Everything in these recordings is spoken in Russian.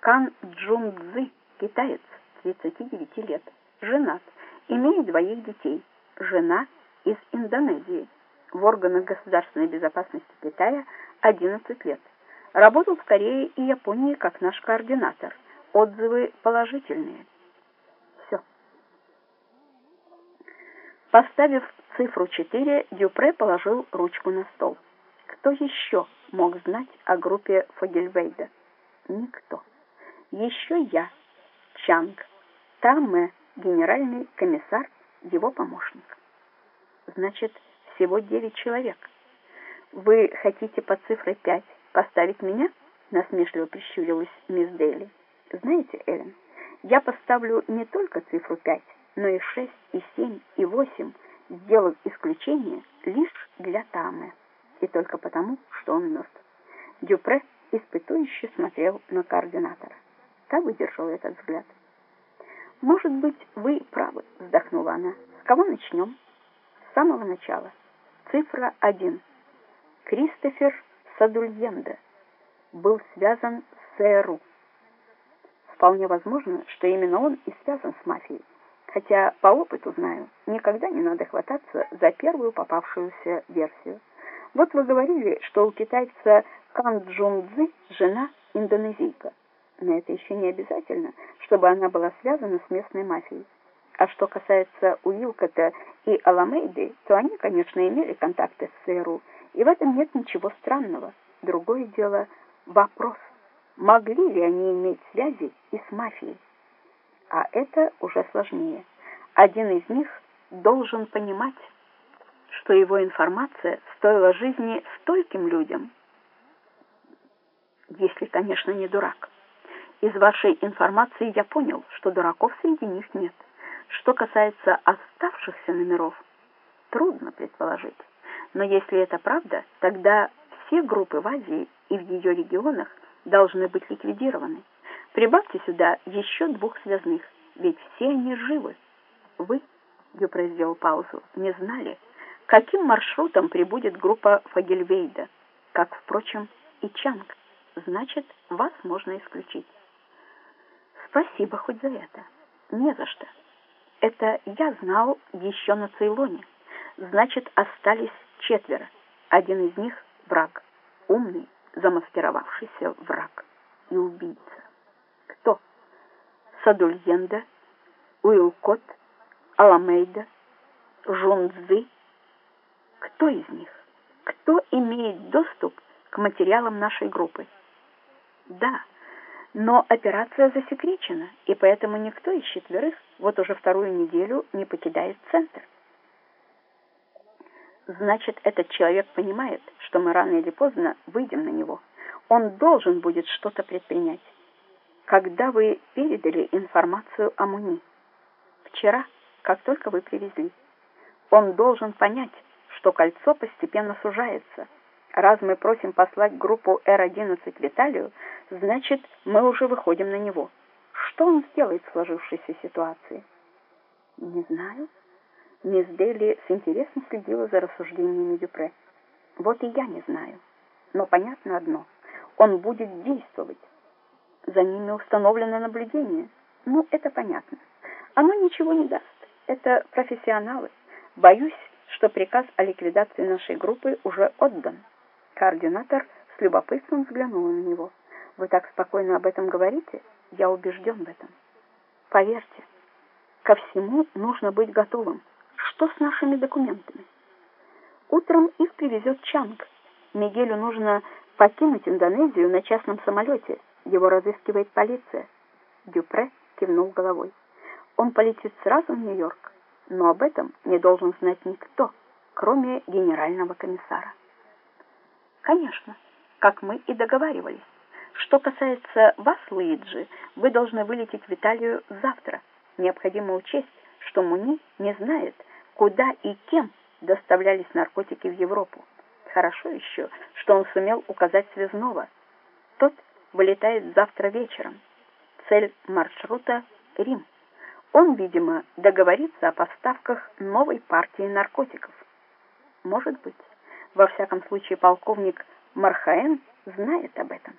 Кан Джун Цзы, китаец, 39 лет, женат, имеет двоих детей. Жена из Индонезии. В органах государственной безопасности Китая 11 лет. Работал в Корее и Японии как наш координатор. Отзывы положительные. Все. Поставив цифру 4, Дюпре положил ручку на стол. Кто еще мог знать о группе Фогельвейда? Никто. Еще я, Чанг, Таме, генеральный комиссар, его помощник. Значит, всего девять человек. Вы хотите по цифре пять поставить меня? Насмешливо прищурилась мисс Дейли. Знаете, Эллен, я поставлю не только цифру пять, но и шесть, и семь, и восемь, сделав исключение лишь для Тамы, и только потому, что он мертв. Дюпре испытующе смотрел на координатора. Та выдержала этот взгляд. «Может быть, вы правы», — вздохнула она. «С кого начнем?» «С самого начала. Цифра один. Кристофер Садульенде был связан с ЭРУ. Вполне возможно, что именно он и связан с мафией. Хотя по опыту знаю, никогда не надо хвататься за первую попавшуюся версию. Вот вы говорили, что у китайца Кан Джун Цзы жена индонезийка. Но это еще не обязательно, чтобы она была связана с местной мафией. А что касается Уилкота и Аламейды, то они, конечно, имели контакты с ЦРУ, и в этом нет ничего странного. Другое дело — вопрос, могли ли они иметь связи и с мафией. А это уже сложнее. Один из них должен понимать, что его информация стоила жизни стольким людям, если, конечно, не дурак. Из вашей информации я понял, что дураков среди них нет. Что касается оставшихся номеров, трудно предположить. Но если это правда, тогда все группы в Азии и в ее регионах должны быть ликвидированы. Прибавьте сюда еще двух связных, ведь все они живы. Вы, Дюпре сделал паузу, не знали, каким маршрутом прибудет группа Фагельвейда, как, впрочем, и Чанг. Значит, вас можно исключить. Спасибо хоть за это. Не за что. Это я знал еще на Цейлоне. Значит, остались четверо. Один из них — враг. Умный, замаскировавшийся враг и убийца. Кто? Садульенда, Уилкот, Аламейда, Жунцзы. Кто из них? Кто имеет доступ к материалам нашей группы? Да, но операция засекречена, и поэтому никто из четверых вот уже вторую неделю не покидает центр. Значит, этот человек понимает, что мы рано или поздно выйдем на него. Он должен будет что-то предпринять. Когда вы передали информацию о Муни? Вчера, как только вы привезли. Он должен понять, что кольцо постепенно сужается – Раз мы просим послать группу Р-11 в Италию, значит, мы уже выходим на него. Что он сделает в сложившейся ситуации? Не знаю. Мисс Дейли с интересом следила за рассуждениями Дюпре. Вот и я не знаю. Но понятно одно. Он будет действовать. За ними установлено наблюдение. Ну, это понятно. Оно ничего не даст. Это профессионалы. Боюсь, что приказ о ликвидации нашей группы уже отдан. Координатор с любопытством взглянула на него. «Вы так спокойно об этом говорите? Я убежден в этом. Поверьте, ко всему нужно быть готовым. Что с нашими документами?» Утром их привезет Чанг. Мигелю нужно покинуть Индонезию на частном самолете. Его разыскивает полиция. Дюпре кивнул головой. Он полетит сразу в Нью-Йорк, но об этом не должен знать никто, кроме генерального комиссара. Конечно, как мы и договаривались. Что касается вас, Луиджи, вы должны вылететь в Италию завтра. Необходимо учесть, что Муни не знает, куда и кем доставлялись наркотики в Европу. Хорошо еще, что он сумел указать связного. Тот вылетает завтра вечером. Цель маршрута — Рим. Он, видимо, договорится о поставках новой партии наркотиков. Может быть. Во всяком случае, полковник Мархаэн знает об этом.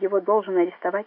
Его должен арестовать